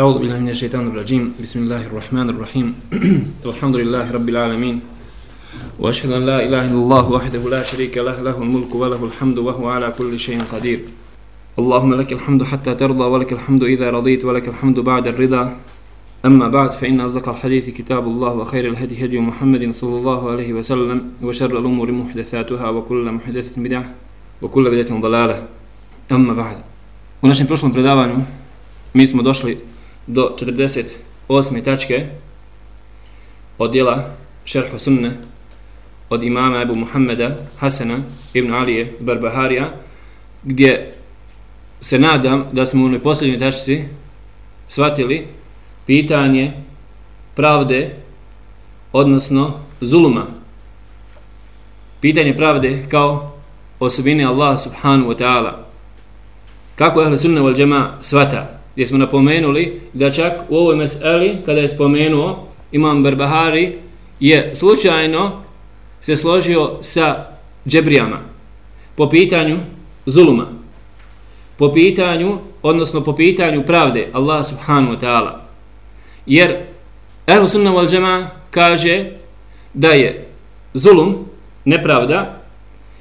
أعوذ بالله من الشيطان الرجيم. بسم الله الرحمن الرحيم. الحمد لله رب العالمين. وأشهد أن لا إله إلا الله وحده لا شريك له له الملك وله الحمد وهو على كل شيء قدير. اللهم لك الحمد حتى ترضى ولك الحمد إذا رضيت ولك الحمد بعد الرضا. أما بعد فإن أصدق الحديث كتاب الله وخير الهدي هدي محمد صلى الله عليه وسلم وشر الأمور محدثاتها وكل محدثة بدعة وكل بدعة ضلالة. أما بعد U našem predavanju mi smo došli do 48. tačke od djela Šerhu Sunne od imama Ebu Muhammeda Hasana ibn Alije Barbaharija gdje se nadam da smo u onoj posljednjoj tačci shvatili pitanje pravde odnosno zuluma pitanje pravde kao osobine Allaha subhanahu wa ta'ala kako je sunna wal džema svata gdje smo napomenuli da čak u ovoj meseli, kada je spomenuo imam Berbahari, je slučajno se složio sa džebrijama po pitanju zuluma, po pitanju, odnosno po pitanju pravde Allah subhanahu wa ta'ala. Jer Ehlu sunna wal džema kaže da je zulum, nepravda,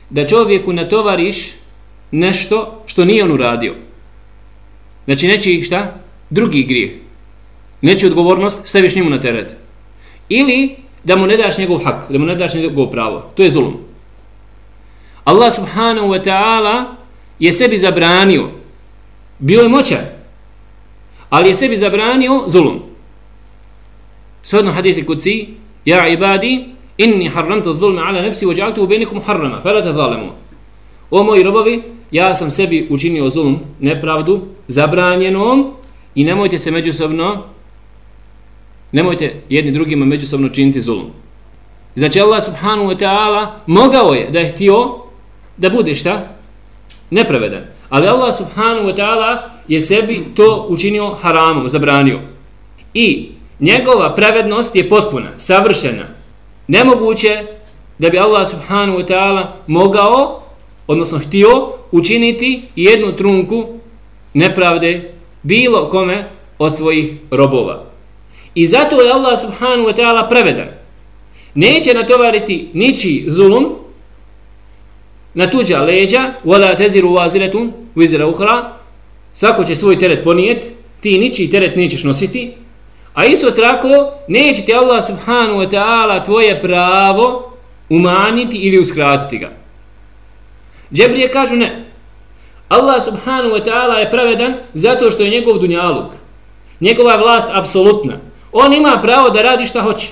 da čovjeku natovariš nešto što nije on uradio. Znači neći šta? Drugi grijeh. Neće odgovornost, staviš njemu na teret. Ili da mu ne daš njegov hak, da mu ne daš njegov pravo. To je zulum. Allah subhanahu wa ta'ala je sebi zabranio. Bio je moćan. Ali je sebi zabranio zulum. Sodno hadithi kuci, Ja ibadi, inni harramtu zulma ala nefsi, vođaltu u benikum harrama, felate zalemu. O moji robovi, ja sam sebi učinio zulum, nepravdu, zabranjenom i nemojte se međusobno nemojte jedni drugima međusobno činiti zulum. Znači Allah subhanahu wa ta'ala mogao je da je htio da bude šta? Nepravedan. Ali Allah subhanahu wa ta'ala je sebi to učinio haramom, zabranio. I njegova pravednost je potpuna, savršena. Nemoguće da bi Allah subhanahu wa ta'ala mogao, odnosno htio, učiniti jednu trunku nepravde bilo kome od svojih robova. I zato je Allah subhanahu wa ta'ala prevedan. Neće natovariti niči zulum na tuđa leđa, wala teziru waziretun, vizira uhra, svako će svoj teret ponijet, ti niči teret nećeš nositi, a isto tako neće ti Allah subhanahu wa ta'ala tvoje pravo umanjiti ili uskratiti ga. Džebrije kažu ne, Allah subhanahu wa ta'ala je pravedan zato što je njegov dunjaluk. Njegova vlast apsolutna. On ima pravo da radi šta hoće.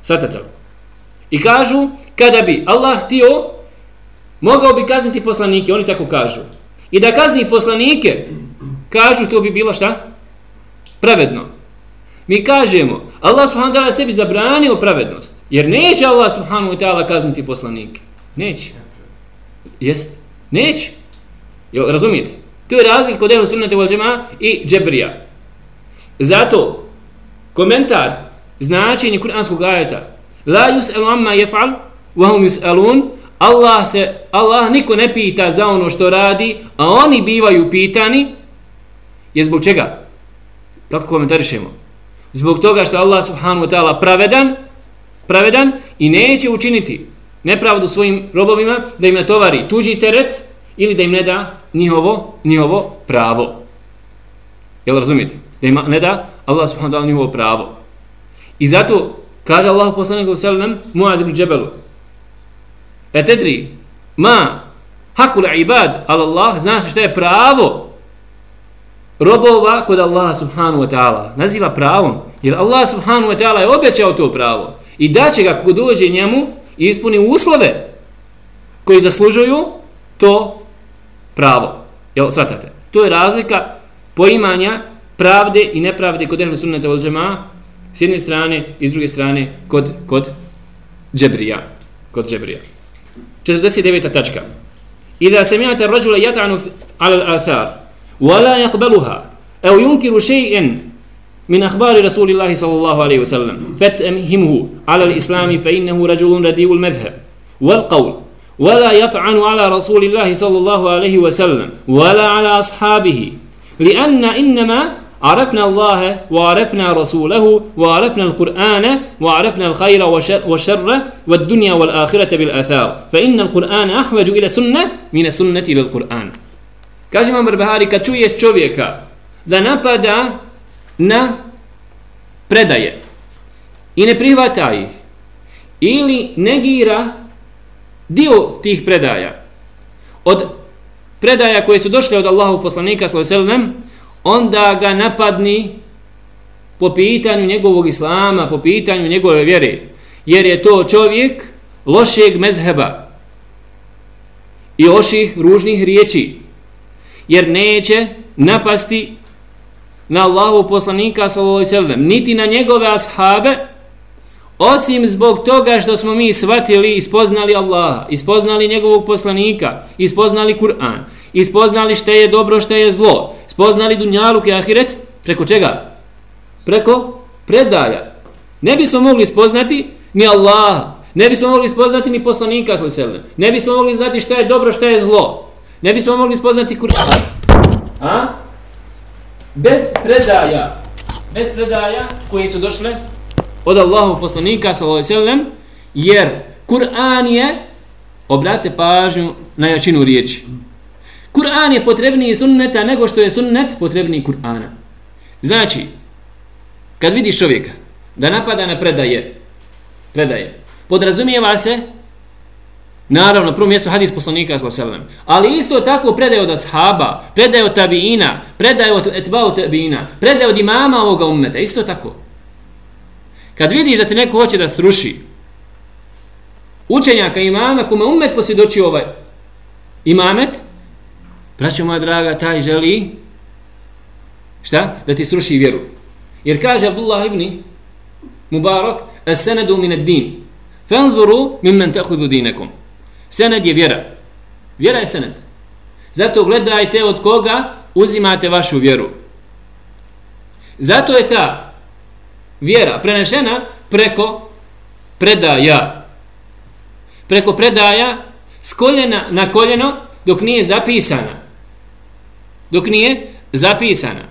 Svatate I kažu, kada bi Allah htio, mogao bi kazniti poslanike. Oni tako kažu. I da kazni poslanike, kažu to bi bilo šta? Pravedno. Mi kažemo, Allah subhanahu wa ta'ala sebi zabranio pravednost. Jer neće Allah subhanahu wa ta'ala kazniti poslanike. Neće. Jest. Neće. Jel, razumijete? To je razlik kod ehlu sunnete vol džema i džebrija. Zato, komentar, značenje kuranskog ajeta, la yus'alu amma yaf'al, wa hum yus'alun, Allah se, Allah niko ne pita za ono što radi, a oni bivaju pitani, je zbog čega? Kako komentarišemo? Zbog toga što Allah subhanahu wa ta'ala pravedan, pravedan i neće učiniti nepravdu svojim robovima da im natovari tuđi teret ili da im ne da njihovo, njihovo pravo. Jel razumijete? Da im ne da Allah subhanahu wa ta'ala njihovo pravo. I zato kaže Allah poslanik sallam Muad ibn Džebelu E ma hakul ibad al Allah znaš šta je pravo robova kod Allaha subhanahu wa ta'ala naziva pravom jer Allah subhanahu wa ta'ala je obećao to pravo i da će ga kod dođe njemu i ispuni uslove koji zaslužuju to pravo. Jel, shvatate? To je razlika poimanja pravde i nepravde kod ehle sunnata vol džema, s jedne strane i s druge strane kod, kod džebrija. Kod džebrija. 49. tačka. Iza samijate rađula jata'anu ala al-athar, wala yaqbaluha aw yunkiru še'in min akhbari Rasulillahi sallallahu alayhi wa sallam, fatamhimhu ala l-islami fa innahu rajulun radi'ul madhhab wal qawl, ولا يطعن على رسول الله صلى الله عليه وسلم ولا على أصحابه لأن إنما عرفنا الله وعرفنا رسوله وعرفنا القرآن وعرفنا الخير والشر والدنيا والآخرة بالآثار فإن القرآن أحوج إلى سنة من السنة إلى القرآن Kaže Imam Barbahari, kad čuješ čovjeka da napada na predaje i ne prihvata ih ili negira dio tih predaja. Od predaja koje su došle od Allahu poslanika sallallahu onda ga napadni po pitanju njegovog islama, po pitanju njegove vjere, jer je to čovjek lošeg mezheba i loših ružnih riječi, jer neće napasti na Allahu poslanika sallallahu alejhi ve niti na njegove ashabe, Osim zbog toga što smo mi shvatili i spoznali Allaha, ispoznali njegovog poslanika, ispoznali Kur'an, ispoznali što je dobro, što je zlo, spoznali dunjaluk i ahiret, preko čega? Preko predaja. Ne bismo mogli spoznati ni Allaha, ne bismo mogli spoznati ni poslanika, ne bismo mogli znati što je dobro, što je zlo, ne bismo mogli spoznati Kur'an. A? Bez predaja, bez predaja koji su došle od Allahu poslanika sallallahu alejhi ve sellem jer Kur'an je obrate pažnju na jačinu riječi. Kur'an je potrebniji sunneta nego što je sunnet potrebniji Kur'ana. Znači, kad vidiš čovjeka da napada na predaje, predaje, podrazumijeva se, naravno, prvo mjesto hadis poslanika, sallallahu ali isto tako predaje od ashaba, predaje od tabiina, predaje od etbao tabiina, predaje od imama ovoga ummeta, isto tako. Kad vidiš da te neko hoće da sruši, učenjaka imama kome umet posvjedoči ovaj imamet, braćo moja draga, taj želi šta? Da ti sruši vjeru. Jer kaže Abdullah ibn Mubarak, es senedu min ad din, fanzuru min men tahudu dinekom. Sened je vjera. Vjera je sened. Zato gledajte od koga uzimate vašu vjeru. Zato je ta vjera prenešena preko predaja. Preko predaja s koljena na koljeno dok nije zapisana. Dok nije zapisana.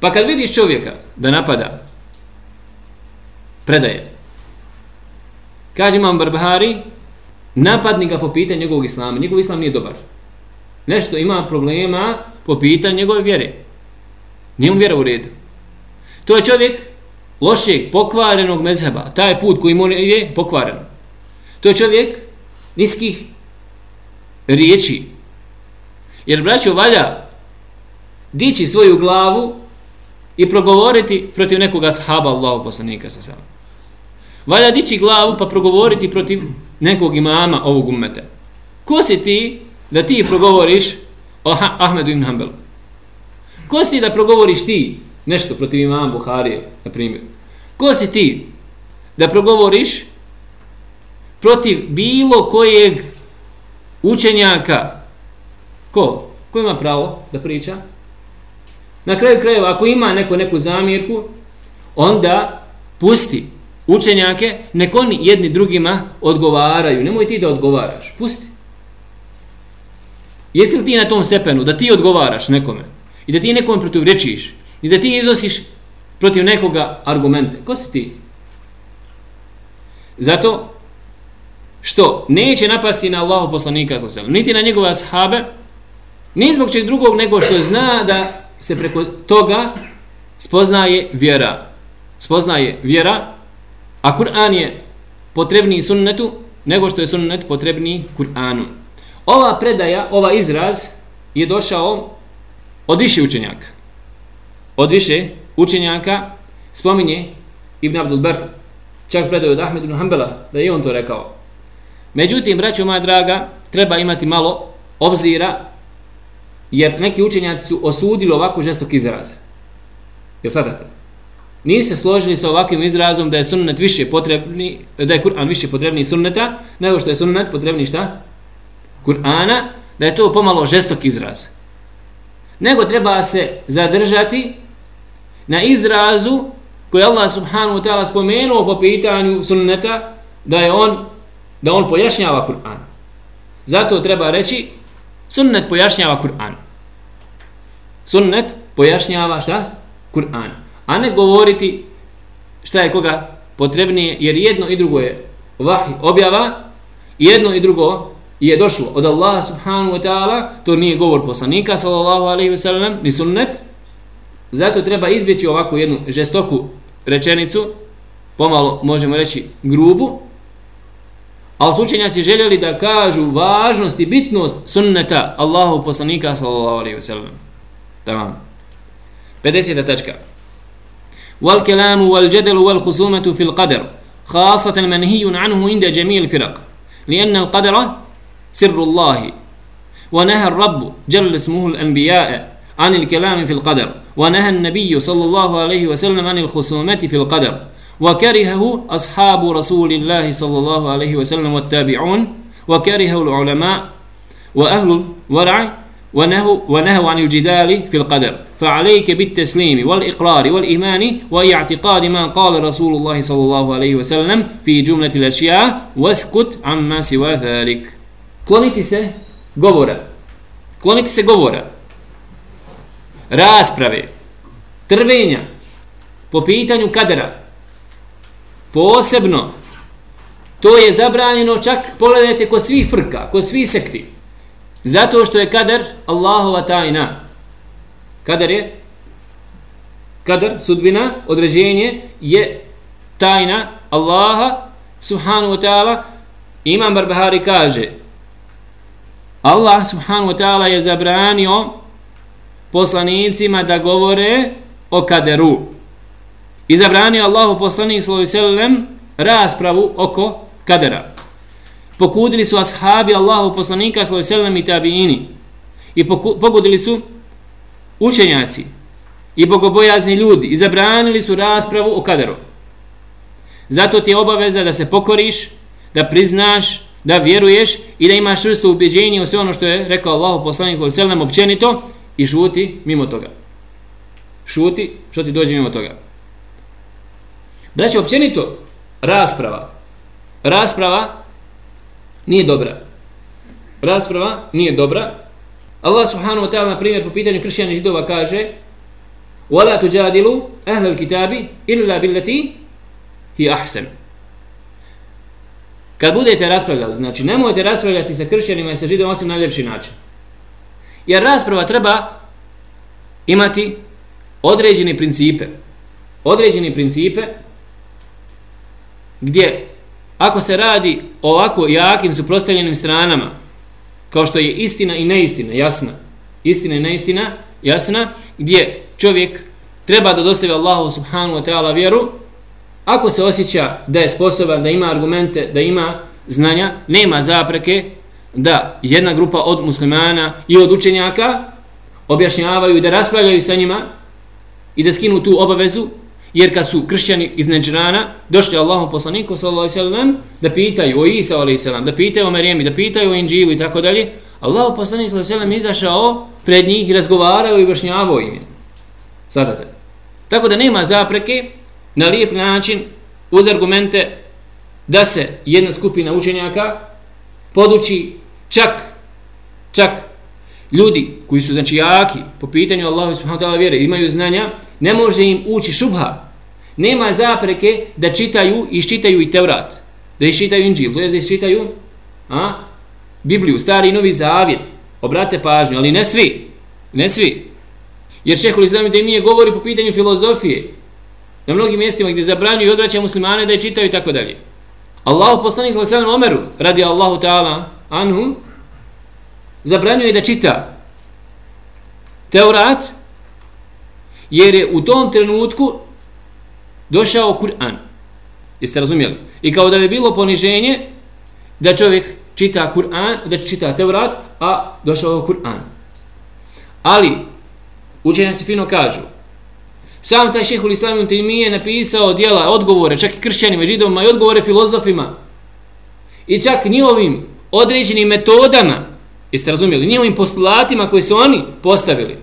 Pa kad vidiš čovjeka da napada predaje, kaže imam Barbahari, napadni ga po pitanju njegovog islama. Njegov islam nije dobar. Nešto ima problema po pitanju njegove vjere. Nije mu vjera u redu. To je čovjek lošeg, pokvarenog mezheba, taj put koji mu je pokvaren. To je čovjek niskih riječi. Jer braćo valja dići svoju glavu i progovoriti protiv nekog sahaba Allahu poslanika sa sam. Valja dići glavu pa progovoriti protiv nekog imama ovog ummeta. Ko si ti da ti progovoriš o Ahmedu ibn Hanbelu? Ko si da progovoriš ti nešto protiv imama Buharije, na primjer. Ko si ti da progovoriš protiv bilo kojeg učenjaka? Ko? Ko ima pravo da priča? Na kraju krajeva, ako ima neko neku zamjerku, onda pusti učenjake, nek oni jedni drugima odgovaraju. Nemoj ti da odgovaraš. Pusti. Jesi li ti na tom stepenu da ti odgovaraš nekome i da ti nekom protiv rečiš i da ti iznosiš protiv nekoga argumente. Ko si ti? Zato što neće napasti na Allahu poslanika sallallahu niti na njegove ashabe, ni zbog čeg drugog nego što zna da se preko toga spoznaje vjera. Spoznaje vjera, a Kur'an je potrebni sunnetu nego što je sunnet potrebni Kur'anu. Ova predaja, ova izraz je došao od više učenjaka. Od više učenjaka spominje Ibn Abdul Bar, čak predaju od Ahmed ibn Hanbala, da je on to rekao. Međutim, braćo moja draga, treba imati malo obzira, jer neki učenjaci su osudili ovako žestok izraz. Jel sadate? Nije se složili sa ovakvim izrazom da je sunnet više potrebni, da je Kur'an više potrebni sunneta, nego što je sunnet potrebni šta? Kur'ana, da je to pomalo žestok izraz. Nego treba se zadržati na izrazu koji Allah subhanahu wa ta'ala spomenuo po pitanju sunneta da je on da on pojašnjava Kur'an. Zato treba reći sunnet pojašnjava Kur'an. Sunnet pojašnjava šta? Kur'an. A ne govoriti šta je koga potrebnije, jer jedno i drugo je vahi objava, jedno i drugo je došlo od Allaha subhanahu wa ta'ala, to nije govor poslanika sallallahu alaihi wa sallam, ni sunnet, zato treba izbjeći ovakvu jednu žestoku rečenicu, pomalo možemo reći grubu, ali su učenjaci željeli da kažu važnost i bitnost sunneta Allahu poslanika sallallahu alaihi wa sallam. Tamam. 50. tačka. والكلام والجدل والخصومة في القدر خاصة منهي عنه عند جميع الفرق لأن القدر سر الله ونهى الرب جل اسمه الأنبياء عن الكلام في القدر ونهى النبي صلى الله عليه وسلم عن الخصومة في القدر وكرهه أصحاب رسول الله صلى الله عليه وسلم والتابعون وكرهه العلماء وأهل الورع ونهوا, ونهوا عن الجدال في القدر. فعليك بالتسليم والإقرار والإيمان واعتقاد ما قال رسول الله صلى الله عليه وسلم في جملة الأشياء واسكت عما سوى ذلك. Kloniti se govora. Kloniti govora. Rasprave trvenja po pitanju kadera posebno to je zabranjeno čak pogledajte kod svih frka kod svih sekti Zato što je kader Allahova tajna. Kader je kader, sudbina, određenje je tajna Allaha subhanahu wa ta'ala. Imam Barbahari kaže Allah subhanahu wa ta'ala je zabranio poslanicima da govore o kaderu. I zabranio Allahu poslanik sallallahu alejhi ve sellem raspravu oko kadera pokudili su ashabi Allahu poslanika sallallahu alejhi ve i tabiini i pokudili su učenjaci i bogobojazni ljudi i zabranili su raspravu o kaderu. Zato ti je obaveza da se pokoriš, da priznaš, da vjeruješ i da imaš čvrsto ubeđenje u sve ono što je rekao Allahu poslanik sallallahu alejhi ve općenito i šuti mimo toga. Šuti što ti dođe mimo toga. Braće, općenito, rasprava. Rasprava nije dobra. Rasprava nije dobra. Allah subhanahu wa ta'ala na primjer po pitanju kršćana židova kaže وَلَا تُجَادِلُوا أَهْلَ الْكِتَابِ إِلَّا بِلَّتِي هِي أَحْسَنُ Kad budete raspravljali, znači nemojte raspravljati sa kršćanima i sa židom osim na ljepši način. Jer rasprava treba imati određene principe. Određene principe gdje ako se radi o ovako jakim suprostavljenim stranama, kao što je istina i neistina, jasna, istina i neistina, jasna, gdje čovjek treba da dostavi Allahu subhanahu wa ta'ala vjeru, ako se osjeća da je sposoban, da ima argumente, da ima znanja, nema zapreke da jedna grupa od muslimana i od učenjaka objašnjavaju i da raspravljaju sa njima i da skinu tu obavezu Jer kad su kršćani iz Neđrana došli Allahom poslaniku sallam, da pitaju o Isa sallam, da pitaju o Marijemi, da pitaju o Inđilu i tako dalje, Allahom poslanik sallam izašao pred njih i razgovarao i objašnjavao im je. Sadate. Tako da nema zapreke na lijep način uz argumente da se jedna skupina učenjaka poduči čak čak ljudi koji su znači jaki po pitanju Allahu subhanahu wa ta'ala vjere imaju znanja ne može im ući šubha. Nema zapreke da čitaju i čitaju i Tevrat. Da iščitaju Inđil, to je da iščitaju a, Bibliju, stari i novi zavjet. Obrate pažnju, ali ne svi. Ne svi. Jer šehol Islam nije govori po pitanju filozofije. Na mnogim mjestima gdje zabranju i odvraća muslimane da je čitaju i tako dalje. Allahu poslanik sallallahu alejhi ve Omeru radi Allahu ta'ala anhu zabranjuje da čita Teurat jer je u tom trenutku došao Kur'an. Jeste razumjeli? I kao da bi bilo poniženje da čovjek čita Kur'an, da čita Teurat, a došao je Kur'an. Ali, učenjaci fino kažu, sam taj šehhul islamijum mi je napisao dijela, odgovore, čak i kršćanima, židovima i odgovore filozofima. I čak njihovim određenim metodama, jeste razumjeli, njihovim postulatima koji su oni postavili,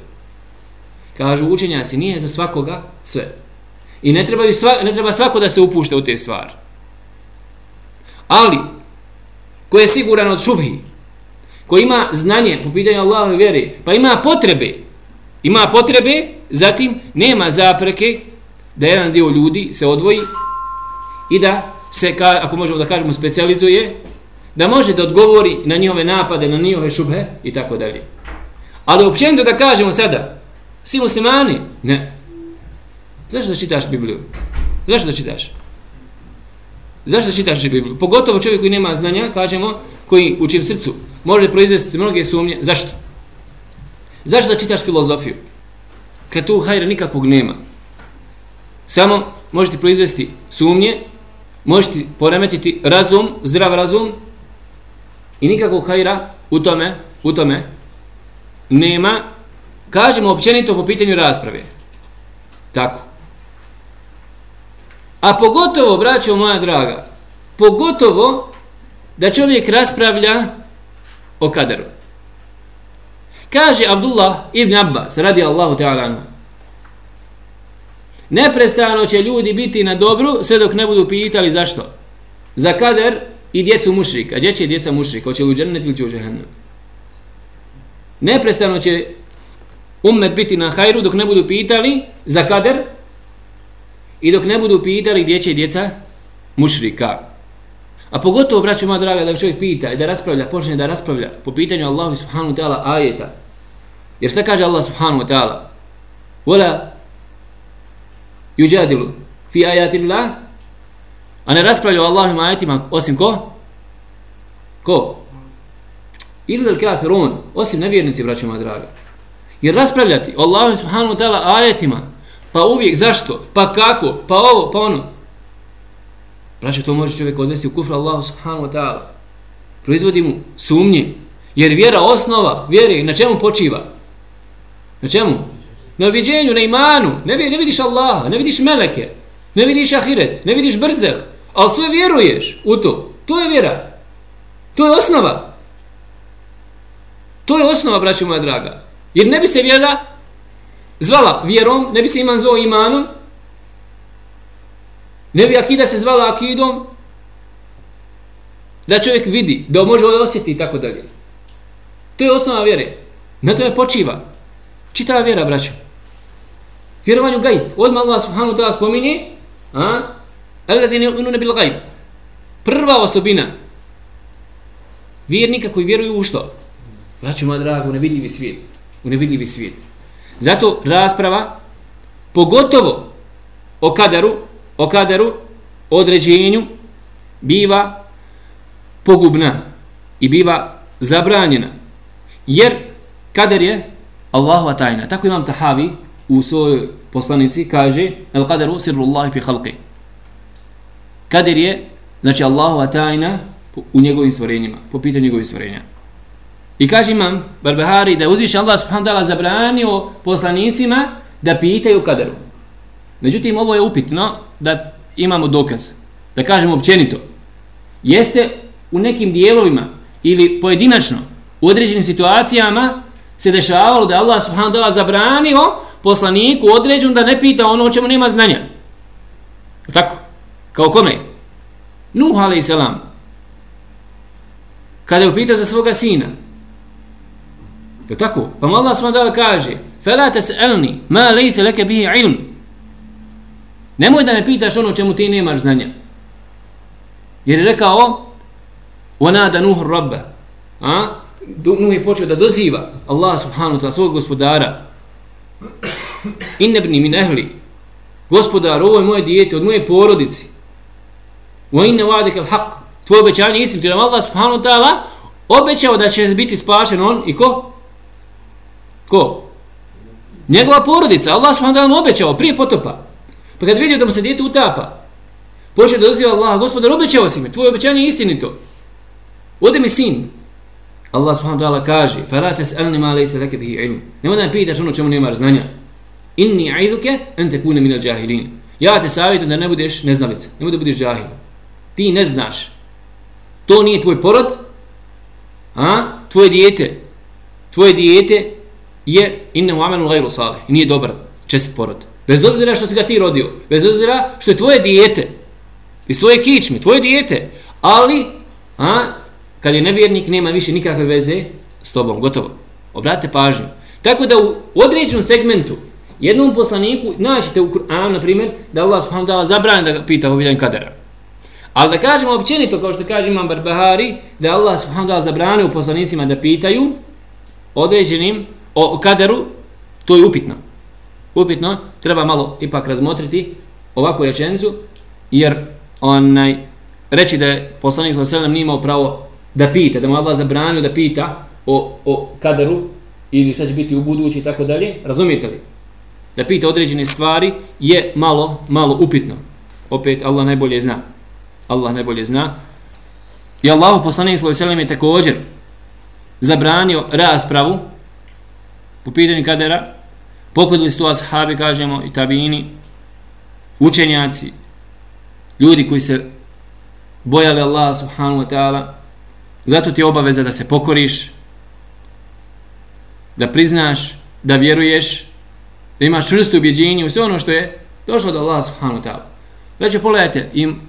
Kažu učenjaci, nije za svakoga sve. I ne treba, sva, ne treba svako da se upušta u te stvari. Ali, ko je siguran od šubhi, ko ima znanje po pitanju Allahove vjere, pa ima potrebe ima potrebe, zatim nema zapreke da jedan dio ljudi se odvoji i da se, ako možemo da kažemo, specializuje, da može da odgovori na njihove napade, na njihove šubhe i tako dalje. Ali općenito da kažemo sada, svi muslimani, ne. Zašto da čitaš Bibliju? Zašto da čitaš? Zašto da čitaš Bibliju? Pogotovo čovjek koji nema znanja, kažemo, koji u čijem srcu može proizvesti mnoge sumnje. Zašto? Zašto da čitaš filozofiju? Kad tu hajra nikakvog nema. Samo možete proizvesti sumnje, možete poremetiti razum, zdrav razum i nikakvog hajra u tome, u tome nema. Kažemo općenito po pitanju rasprave. Tako. A pogotovo, braćo moja draga, pogotovo da čovjek raspravlja o kaderu. Kaže Abdullah ibn Abbas, radi Allahu ta'ala Neprestano će ljudi biti na dobru sve dok ne budu pitali zašto. Za kader i djecu mušrika. Gdje će djeca mušrika? Hoće li u džennet ili će u džehennem? Neprestano će ummet biti na hajru dok ne budu pitali za kader i dok ne budu pitali gdje će djeca mušrika. A pogotovo, braću moja draga, da čovjek pita i da raspravlja, počne da raspravlja po pitanju Allahu subhanahu wa ta'ala ajeta. Jer šta kaže Allah subhanahu wa ta'ala? Vola yujadilu fi ajati Allah a ne raspravlja o Allahim ajetima osim ko? Ko? Ili il kafirun, osim nevjernici, braću moja draga. Jer raspravljati o Allahim subhanahu wa ta'ala ajetima, pa uvijek, zašto, pa kako, pa ovo, pa ono, Braće, to može čovjek odvesti u kufru Allahu subhanahu wa ta'ala. Proizvodi mu sumnje. Jer vjera osnova, vjere, na čemu počiva? Na čemu? Na objeđenju, na imanu. Ne, ne vidiš Allaha, ne vidiš meleke, ne vidiš ahiret, ne vidiš brzeh, ali sve vjeruješ u to. To je vjera. To je osnova. To je osnova, braću moja draga. Jer ne bi se vjera zvala vjerom, ne bi se iman zvao imanom, Ne bi akida se zvala akidom da čovjek vidi, da može osjeti i tako dalje. To je osnova vjere. Na to je počiva. Čitava vjera, braćo. Vjerovanju gajb. Odmah Allah subhanahu ta'ala spominje a? Alladhi ne ne bil gajb. Prva osobina vjernika koji vjeruju u što? Braćo, moja draga, u nevidljivi svijet. U nevidljivi svijet. Zato rasprava, pogotovo o kadaru, o kaderu, određenju, biva pogubna i biva zabranjena. Jer kader je Allahova tajna. Tako imam Tahavi u svojoj poslanici kaže El kaderu sirru Allahi fi halqi. Kader je, znači Allahova tajna u njegovim stvorenjima, po pitanju njegovih stvorenja. I kaže imam Barbehari da je uzvišen Allah subhanahu ta'ala zabranio poslanicima da pitaju kaderu. Međutim, ovo je upitno da imamo dokaz. Da kažemo općenito. Jeste u nekim dijelovima ili pojedinačno u određenim situacijama se dešavalo da Allah subhanahu wa ta'ala zabranio poslaniku određenu da ne pita ono o čemu nema znanja. Tako? Kao kome? Nuh a.s. Kada je upitao za svoga sina. Je tako? Pa mu Allah subhanahu wa ta'ala kaže فَلَا تَسْأَلْنِي مَا لَيْسَ لَكَ بِهِ عِلْمُ Nemoj da me pitaš ono čemu ti nemaš znanja. Jer je rekao ona da nuh rabba. A? Nuh je počeo da doziva Allah subhanahu wa ta'ala svog gospodara. Innebni min ehli. Gospodar, ovo je moje dijete od moje porodici. Wa inna wa'daka al-haq. Tvoje obećanje istim. Ti nam Allah subhanahu wa ta'ala obećao da će biti spašen on i ko? Ko? Njegova porodica. Allah subhanahu wa ta'ala obećao prije potopa. Pa kad vidio da mu se dijete utapa, počeo da doziva Allah, gospodar, obećao si mi, tvoje obećanje je istinito. Ode mi sin. Allah subhanahu wa ta'ala kaže, فَرَاتَ سَأَلْنِ مَا لَيْسَ لَكَ بِهِ عِلْمُ Nemo da mi pitaš ono čemu nemaš znanja. Inni aiduke en te kune minal džahilin. Ja te savjetujem da ne budeš neznalica, ne da budeš džahil. Ti ne znaš. To nije tvoj porod, a? tvoje dijete. Tvoje dijete je inne u amenu gajru salih. Nije dobar, čest porod. Bez obzira što si ga ti rodio. Bez obzira što je tvoje dijete. Iz tvoje kičme, tvoje dijete. Ali, a, kad je nevjernik, nema više nikakve veze s tobom. Gotovo. Obratite pažnju. Tako da u određenom segmentu jednom poslaniku naćete u Kur'anu, na primjer, da Allah subhanahu ta'ala zabrani da ga pita o pitanju kadera. Ali da kažemo općenito, kao što kaže Imam Barbahari, da Allah subhanahu ta'ala zabrani u poslanicima da pitaju određenim o kaderu, to je upitno. Upitno, treba malo ipak razmotriti ovakvu rečenicu, jer onaj, reći da je poslanik sa alejhi nije imao pravo da pita, da mu Allah zabranio da pita o, o kadaru ili šta će biti u budući i tako dalje, razumijete li? Da pita određene stvari je malo, malo upitno. Opet Allah najbolje zna. Allah najbolje zna. I Allah poslanik sa alejhi je također zabranio raspravu po pitanju kadera. Pokodili su to ashabi, kažemo, i tabini, učenjaci, ljudi koji se bojali Allaha subhanahu wa ta'ala, zato ti je obaveza da se pokoriš, da priznaš, da vjeruješ, da imaš čvrsto ubjeđenje u sve ono što je došlo do Allaha subhanahu wa ta'ala. Znači, pogledajte, im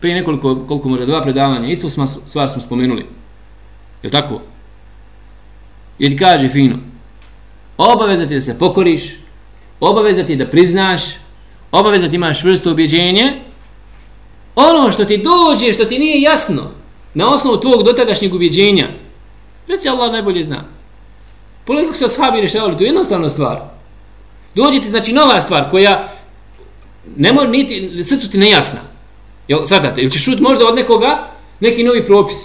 prije nekoliko, koliko može, dva predavanja, istu smo, stvar smo spomenuli. Je tako? Jer ti kaže fino, obaveza ti da se pokoriš, obaveza ti da priznaš, obaveza ti imaš vrstu ubjeđenje, ono što ti dođe, što ti nije jasno, na osnovu tvog dotadašnjeg ubjeđenja, reci Allah najbolje zna. Pogledaj kako se oshabi rješavali, to je jednostavna stvar. Dođe ti, znači, nova stvar koja ne mora niti, srcu ti nejasna. Jel, sadate, ili ćeš čuti možda od nekoga neki novi propis.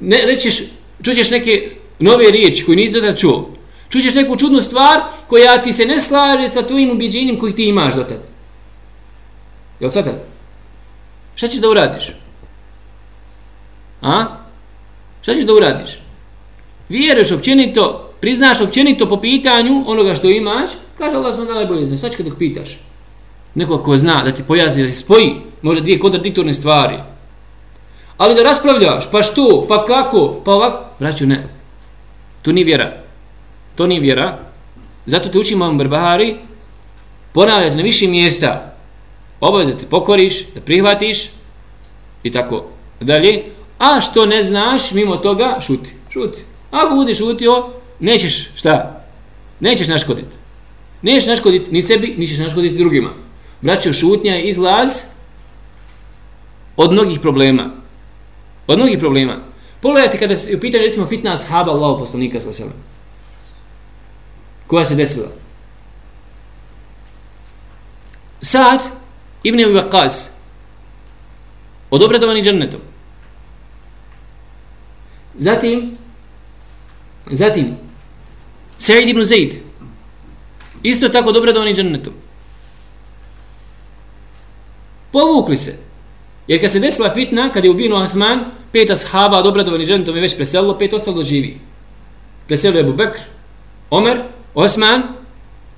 Ne, rećeš, čućeš neke nove riječi koje nisi da čuo. Čućeš neku čudnu stvar koja ti se ne slaže sa tvojim ubjeđenjem koji ti imaš do tada. Jel sadate? Šta ćeš da uradiš? A? Šta ćeš da uradiš? Vjeruješ općenito, priznaš općenito po pitanju onoga što imaš, kaže Allah smo da najbolje zna, sad kad kada pitaš. Neko ko zna da ti pojasni, da ti spoji možda dvije kontradiktorne stvari. Ali da raspravljaš, pa što, pa kako, pa ovako, vraću ne. To nije vjera. To nije vjera. Zato te učimo vam brbahari, ponavljati na više mjesta, obavez da te pokoriš, da prihvatiš i tako dalje. A što ne znaš, mimo toga, šuti. Šuti. Ako budeš šutio, nećeš šta? Nećeš naškoditi. Nećeš naškoditi ni sebi, nećeš naškoditi drugima. Braćo, šutnja je izlaz od mnogih problema. Od mnogih problema. Pogledajte kada se pitanju recimo fitna ashaba Allahu poslanika sallallahu alejhi Koja se desila? Sad Ibn Abi Waqas, odobredovani džennetom. Zatim zatim Sa'id ibn Zaid isto tako odobredovani džennetom. Povukli se. Jer kad se desila fitna, kad je ubijen Osman, pet ashaba odobredovani džennetom je već preselilo, pet ostalo živi. Preselio je Abu Bekr, Omer, Osman,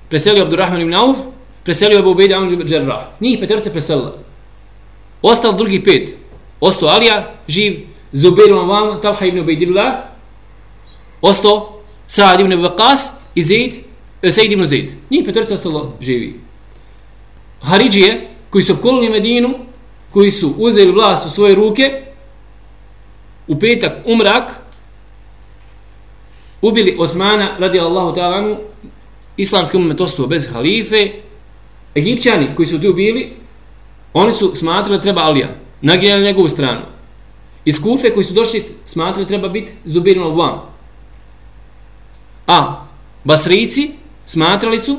preselio Abdurrahman ibn Auf, preselio Abu Ubejda Amr ibn Jarrah. Njih petorica preselila. Ostalo drugi pet. Ostao Alija, živ, Zubair ibn Talha ibn Ubejdillah, ostao Sa'ad ibn Waqas i Zaid, e, Zaid ibn Zaid. Njih petorica ostalo živi. Haridžije, koji su okolili Medinu, koji su uzeli vlast u svoje ruke, u petak umrak, ubili Osmana, radi Allahu ta'ala, islamski umet ostao bez halife, Egipćani koji su tu bili, oni su smatrali da treba Alija, nagrijali njegovu stranu. Iz Kufe koji su došli smatrali da treba biti Zubir ibn A Basrici smatrali su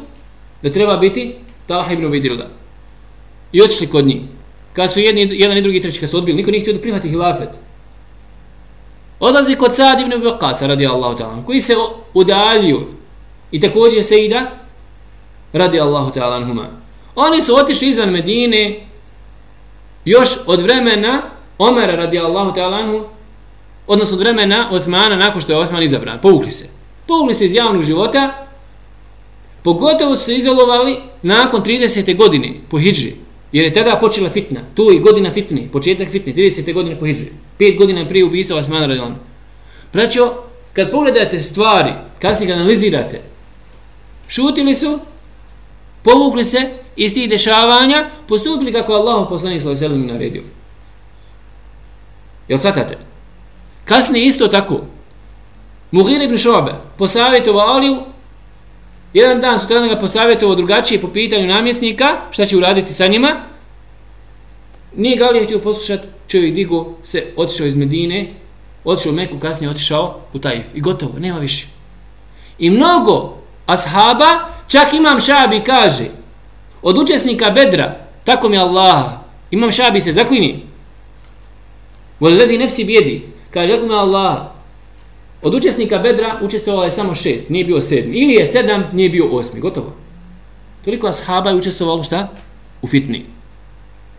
da treba biti Talha ibn Ubejdillah. I otišli kod njih. Kad su jedni, jedan i drugi treći, kad su odbili, niko nije htio da prihvati hilafet. Odlazi kod Sad ibn Baqasa, radi Allahu ta'ala, koji se udaljio i također Sejda, radi Allahu ta'ala anhuma. Oni su otišli izvan Medine još od vremena Omera radijallahu ta'ala anhu, odnosno od vremena Osmana nakon što je Osman izabran. Povukli se. Povukli se iz javnog života, pogotovo su se izolovali nakon 30. godine po Hidži. Jer je tada počela fitna. Tu je godina fitne, početak fitne, 30. godine po Hidži. Pet godina prije ubisa Osmana Radon. Braćo, kad pogledate stvari, kasnije analizirate, šutili su, povukli se iz tih dešavanja postupili kako Allah poslanik sallallahu alejhi ve naredio. Jel satate? Kasnije isto tako. Mughir ibn Šobe posavjetovao Aliju Jedan dan su ga posavjetovao drugačije po pitanju namjesnika, šta će uraditi sa njima. Nije Galija htio poslušati, čovjek digo se, otišao iz Medine, otišao u Meku, kasnije otišao u Tajif. I gotovo, nema više. I mnogo ashaba, čak imam šabi kaže, od učesnika Bedra, tako mi Allah, imam šabi se zaklini. Voledi nefsi bijedi, kaže, tako mi Allah, od učesnika Bedra učestvovalo je samo šest, nije bio sedmi. Ili je sedam, nije bio osmi, gotovo. Toliko ashaba je učestvovalo šta? U fitni.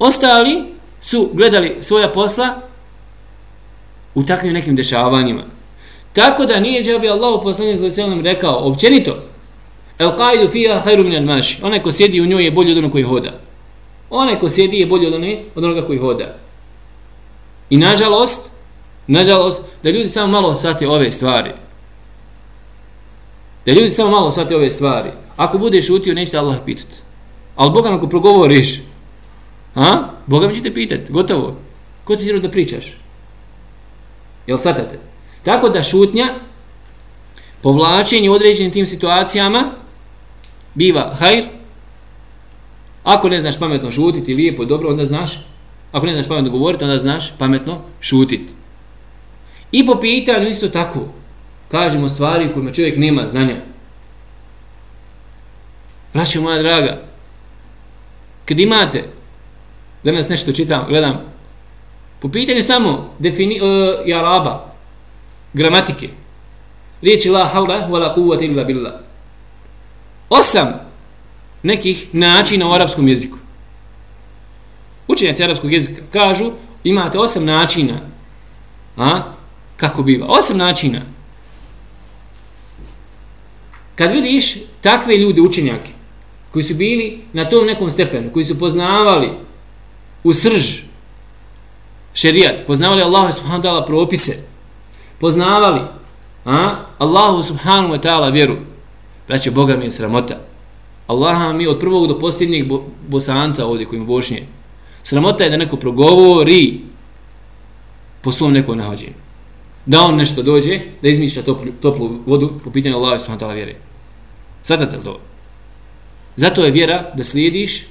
Ostali su gledali svoja posla u takvim nekim dešavanjima. Tako da nije džabi Allah u poslanih zloselom rekao općenito El qaidu fija hajru minal maši Onaj ko sjedi u njoj je bolji od onog koji hoda. Onaj ko sjedi je bolji od, one, od onoga koji hoda. I nažalost, nažalost, da ljudi samo malo sati ove stvari. Da ljudi samo malo sati ove stvari. Ako budeš utio, neće Allah pitati. Ali Boga ako progovoriš, a? Boga mi ćete pitati, gotovo. Ko ti da pričaš? Jel satate? Tako da šutnja, povlačenje u određenim tim situacijama, biva hajr. Ako ne znaš pametno šutiti, lijepo, dobro, onda znaš. Ako ne znaš pametno govoriti, onda znaš pametno šutiti. I po pitanju isto tako, kažemo stvari u kojima čovjek nema znanja. Braćo moja draga, kad imate, da nas nešto čitam, gledam, po pitanju samo defini, uh, jaraba, araba, gramatike, riječi la haula wa la kuvvata illa billah. Osam nekih načina u arapskom jeziku. Učenjaci arapskog jezika kažu imate osam načina a, kako biva. Osam načina. Kad vidiš takve ljude, učenjake, koji su bili na tom nekom stepenu, koji su poznavali u srž šerijat, poznavali Allahu subhanahu wa ta'ala propise, poznavali a, Allahu subhanahu wa ta'ala vjeru, braće, Boga mi je sramota. Allaha mi od prvog do posljednjeg bo, bosanca ovdje kojim bošnje. Sramota je da neko progovori po svom nekom nahođenju da on nešto dođe, da izmišlja toplu, toplu vodu po pitanju Allaha subhanahu wa vjere. Sadate li to? Zato je vjera da slijediš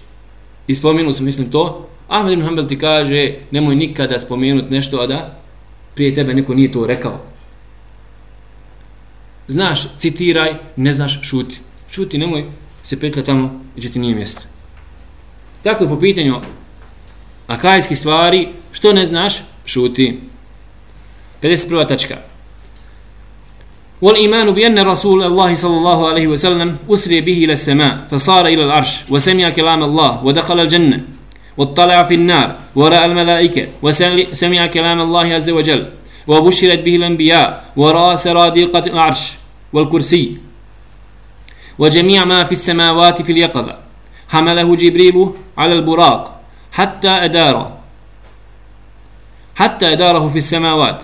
i spomenu sam mislim to, Ahmed ibn Hanbel ti kaže nemoj nikada spomenuti nešto, a da prije tebe neko nije to rekao. Znaš, citiraj, ne znaš, šuti. Šuti, nemoj se petlja tamo gdje ti nije mjesto. Tako je po pitanju akajskih stvari, što ne znaš, šuti. 51. tačka. والإيمان بأن رسول الله صلى الله عليه وسلم أسري به إلى السماء فصار إلى العرش وسمع كلام الله ودخل الجنة واطلع في النار ورأى الملائكة وسمع كلام الله عز وجل وبشرت به الأنبياء ورأى سراديقة العرش والكرسي وجميع ما في السماوات في اليقظة حمله جبريل على البراق حتى أداره حتى أداره في السماوات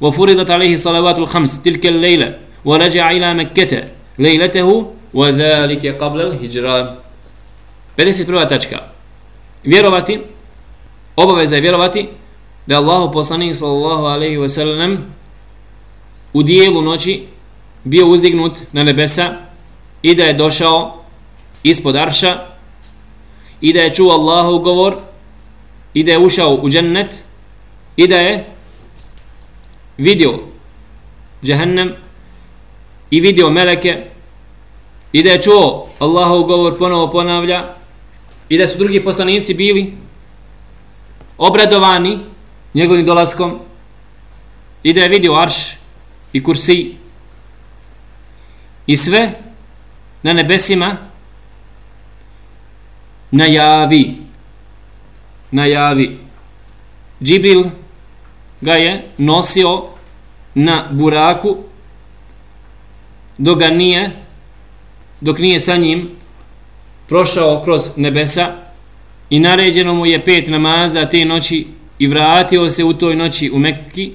وفرضت عليه صلوات الخمس تلك الليلة ورجع إلى مكة ليلته وذلك قبل الهجرة 51. tačka. Vjerovati, obaveza je vjerovati da je Allah poslanik sallallahu alaihi wasallam u dijelu noći bio uzdignut na nebesa i da je došao ispod arša i da je čuo Allahu govor i da je ušao u džennet i da je vidio džehennem i vidio meleke i da je čuo Allahov govor ponovo ponavlja i da su drugi poslanici bili obradovani njegovim dolaskom i da je vidio arš i kursi i sve na nebesima najavi najavi. Džibril ga je nosio na buraku dok ga nije dok nije sa njim prošao kroz nebesa i naređeno mu je pet namaza te noći i vratio se u toj noći u Mekki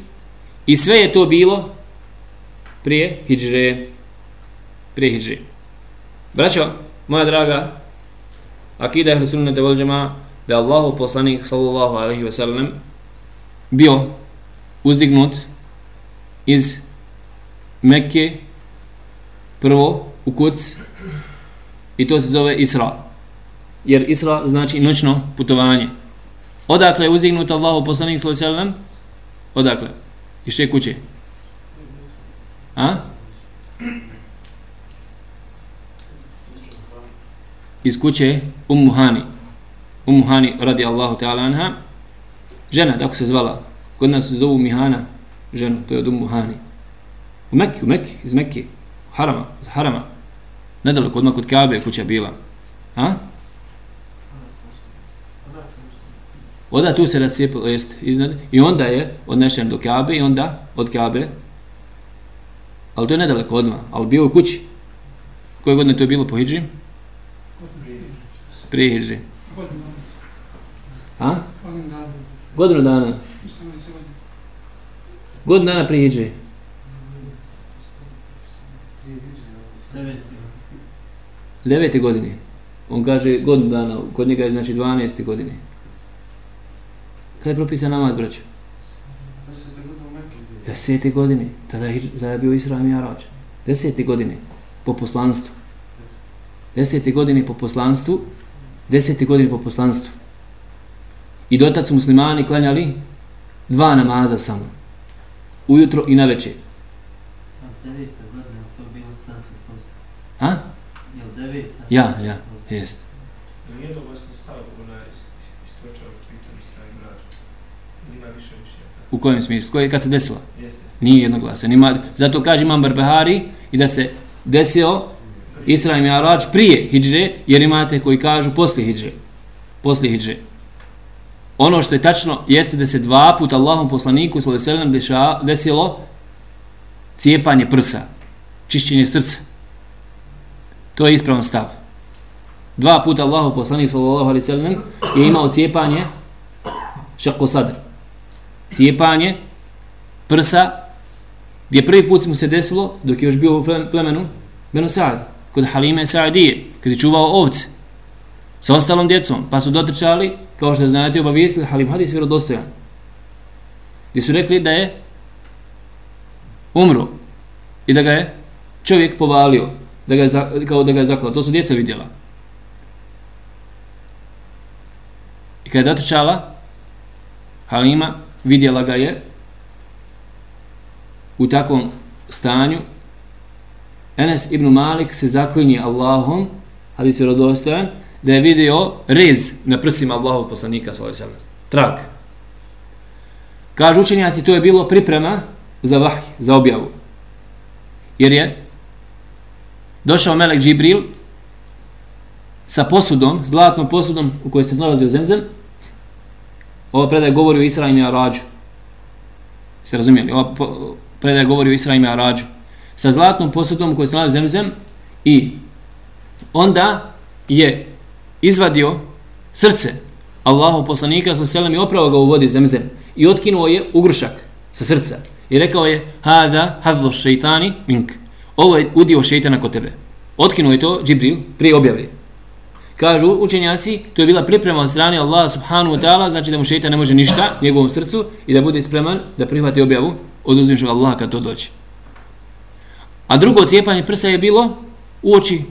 i sve je to bilo prije hijđre prije hijđre braćo, moja draga akida ehli sunnete vol džema da Allahu poslanik sallallahu alaihi ve sellem bio uzdignut iz Mekke prvo u kuc i to se zove Isra. Jer Isra znači noćno putovanje. Odakle je uzignut Allahu poslanik sallallahu alejhi ve sellem? Odakle? Iz čije kuće? A? Iz kuće Ummu Hani. Ummu Hani radi Allahu ta'ala anha. Žena, tako se zvala. Kod nas zovu Mihana. Ženu, to je od Ummu Hani. U Mekki, u Mekki, iz Mekke. Harama, od Harama. Nedaleko, odmah kod Kabe kuća bila. A? Oda tu se rasijepilo, jest, iznad, i onda je odnešen do Kabe i onda od Kabe, ali to je nedaleko odmah, ali bio u kući. Koje godine to je bilo po Hidži? Prije Hidži. A? Godinu dana. Godinu dana prije Hidži. Devete godine. On kaže godinu dana, kod njega je znači 12. godine. Kada je propisan namaz, braću? Desete godine. Tada je, tada je bio Isra Mijarač. Desete godine. Po poslanstvu. Desete godine po poslanstvu. Desete godine po poslanstvu. I dotad su muslimani klanjali dva namaza samo. Ujutro i na večer. Ha? Ja, ja, jest. Nije dobro sam stavio ona istočava pitanje strani mrađa. Nima više više. U kojem smislu? Koje, kad se desilo? Jeste. Nije jednoglasan. Nima, zato kaže imam Barbehari i da se desio Isra i Mi'arač prije Hidžre, jer imate koji kažu poslije Hidžre. Poslije Hidžre. Ono što je tačno jeste da se dva puta Allahom poslaniku s.a.v. desilo cijepanje prsa, čišćenje srca. To je ispravan stav. Dva puta Allahu poslanik sallallahu alejhi ve sellem je imao cijepanje šaqo sadr. Cijepanje prsa gdje prvi put mu se desilo dok je još bio u plemenu Benu Sa'd kod Halime Sa'dije kad je čuvao ovce sa ostalom djecom pa su dotrčali kao što znate obavijestili Halim hadis vjerodostojan gdje su rekli da je umro i da ga je čovjek povalio da ga je, kao da ga je zaklala. To su djeca vidjela. I kada je dotrčala, Halima vidjela ga je u takvom stanju. Enes ibn Malik se zaklinje Allahom, ali se rodostojan, da je vidio rez na prsima Allahog poslanika, sallam, trag. Kažu učenjaci, to je bilo priprema za vahj, za objavu. Jer je došao Melek Džibril sa posudom, zlatnom posudom u kojoj se nalazi zemzem. Ova predaja govori o Isra i Mi'arađu. Ste razumijeli? Ova predaja govori o Isra i Mi'arađu. Sa zlatnom posudom u kojoj se nalazi zemzem i onda je izvadio srce Allahu poslanika sa selam i opravo ga u vodi zemzem i otkinuo je ugrušak sa srca i rekao je hada hadhu šeitani mink ovo je udio šeitana kod tebe. Otkinuo je to Džibril prije objave. Kažu učenjaci, to je bila priprema od strane Allaha subhanahu wa ta'ala, znači da mu šeitan ne može ništa njegovom srcu i da bude spreman da prihvati objavu od uzvišnog Allaha kad to dođe. A drugo cijepanje prsa je bilo u oči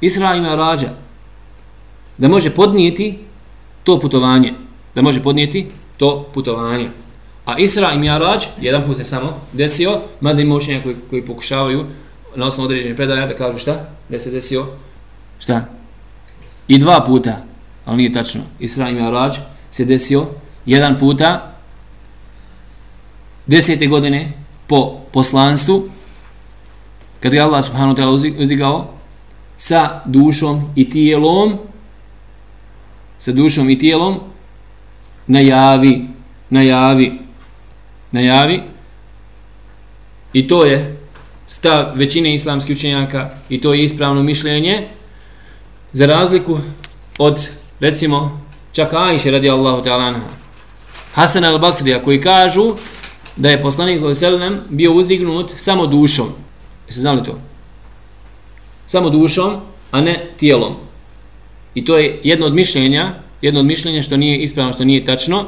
Isra i Marađa. Da može podnijeti to putovanje. Da može podnijeti to putovanje. A Isra i Mi'arađ, jedan put se samo desio, mada ima učenja koji, koji pokušavaju na osnovu određenih predaja da kažu šta? Da se desio šta? I dva puta, ali nije tačno. Isra i Mi'arađ se desio jedan puta desete godine po poslanstvu kad je Allah subhanahu wa ta'ala uzdigao sa dušom i tijelom sa dušom i tijelom najavi najavi najavi. I to je stav većine islamskih učenjaka i to je ispravno mišljenje. Za razliku od recimo čak Ajše radi Allahu ta'ala anha Hasan al-Basrija koji kažu da je poslanik sallallahu bio uzdignut samo dušom. Jeste znali to? Samo dušom a ne tijelom. I to je jedno od mišljenja jedno od mišljenja što nije ispravno što nije tačno.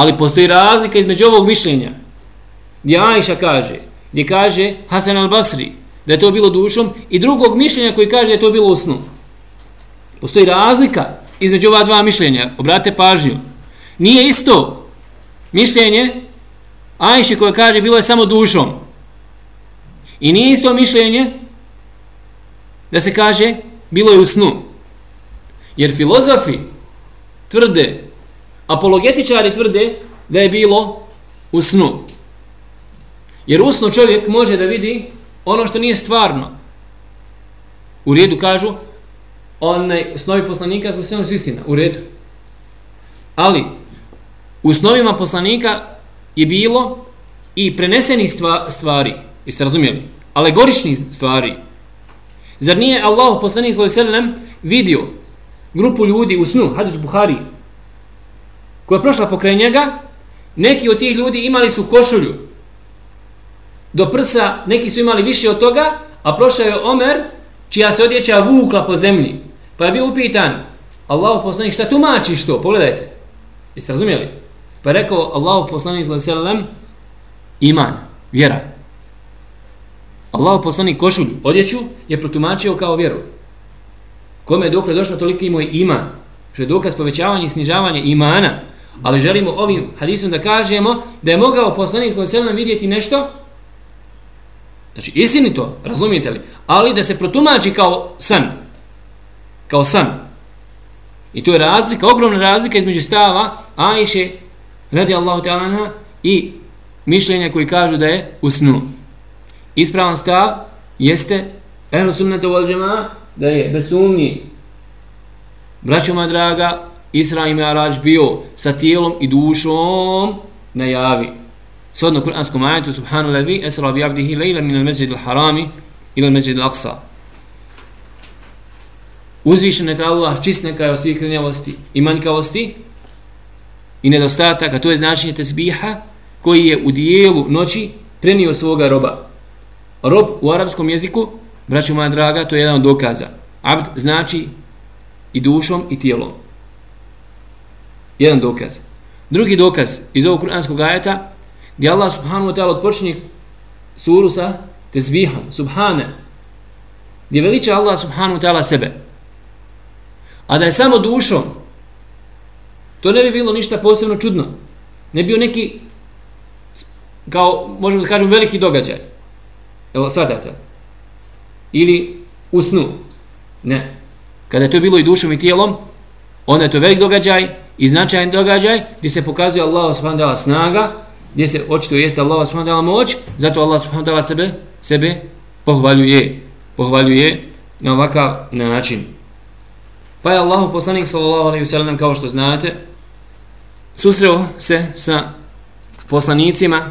Ali postoji razlika između ovog mišljenja. Gdje Aisha kaže, gdje kaže Hasan al-Basri, da je to bilo dušom i drugog mišljenja koji kaže da je to bilo u snu. Postoji razlika između ova dva mišljenja. Obrate pažnju. Nije isto mišljenje Ajše koja kaže bilo je samo dušom. I nije isto mišljenje da se kaže bilo je u snu. Jer filozofi tvrde, apologetičari tvrde da je bilo u snu. Jer usno čovjek može da vidi ono što nije stvarno. U redu kažu, onaj snovi poslanika su sve ono istina, u redu. Ali, u snovima poslanika je bilo i preneseni stvari, jeste razumijeli? Alegorični stvari. Zar nije Allah poslanik sallallahu alejhi ve sellem vidio grupu ljudi u snu, hadis Buhari, koja je prošla pokraj njega, neki od tih ljudi imali su košulju do prsa, neki su imali više od toga, a prošao je Omer, čija se odjeća vukla po zemlji. Pa je bio upitan, Allahu poslanik, šta tumačiš to? Pogledajte. Jeste razumijeli? Pa je rekao Allahu poslanik sallallahu iman, vjera. Allahu poslanik košulju, odjeću je protumačio kao vjeru. Kome je dokle došlo toliko imao iman, što je dokaz povećavanja i snižavanja imana, ali želimo ovim hadisom da kažemo da je mogao poslanik sallallahu vidjeti nešto Znači, istinito, razumijete li? Ali da se protumači kao san. Kao san. I to je razlika, ogromna razlika između stava Ajše, radi Allahu ta'ala, i mišljenja koji kažu da je u snu. Ispravan stav jeste Ehlu sunnata wal džema da je bez sumnji braćo moja draga Isra i Me'arađ bio sa tijelom i dušom na javi. Sodno kuranskom ajetu subhanu levi esra bi abdihi lejla min međid al harami ila međid al aqsa. Uzvišen neka Allah čist neka je od svih krenjavosti i manjkavosti i nedostataka, to je značenje tesbiha koji je u dijelu noći prenio svoga roba. Rob u arapskom jeziku, braću moja draga, to je jedan od dokaza. Abd znači i dušom i tijelom. Jedan dokaz. Drugi dokaz iz ovog kuranskog ajeta, gdje Allah subhanahu wa ta'ala odpočinje suru sa tezbihom, subhane, gdje veliča Allah subhanahu wa ta'ala sebe. A da je samo dušom, to ne bi bilo ništa posebno čudno. Ne bio neki kao, možemo da kažem, veliki događaj. Evo, svatate. Ili u snu. Ne. Kada je to bilo i dušom i tijelom, onda je to velik događaj i značajan događaj gdje se pokazuje Allah subhanahu snaga, gdje se očito jeste Allah subhanahu moć, zato Allah subhanahu sebe, sebe pohvaljuje. Pohvaljuje na ovakav način. Pa je Allah poslanik sallallahu alaihi wasallam kao što znate susreo se sa poslanicima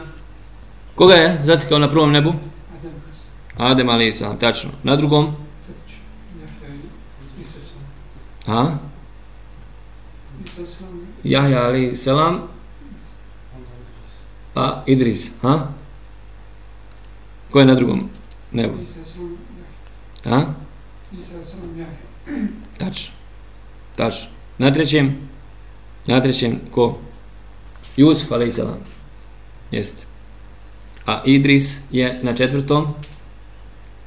Koga je zatikao na prvom nebu? Adem salam, tačno. Na drugom? A? Jahja ali selam A Idris, ha? Ko je na drugom nebu? Ha? Tačno. Tačno. Na trećem? Na trećem ko? Jusuf ali selam. Jeste a Idris je na četvrtom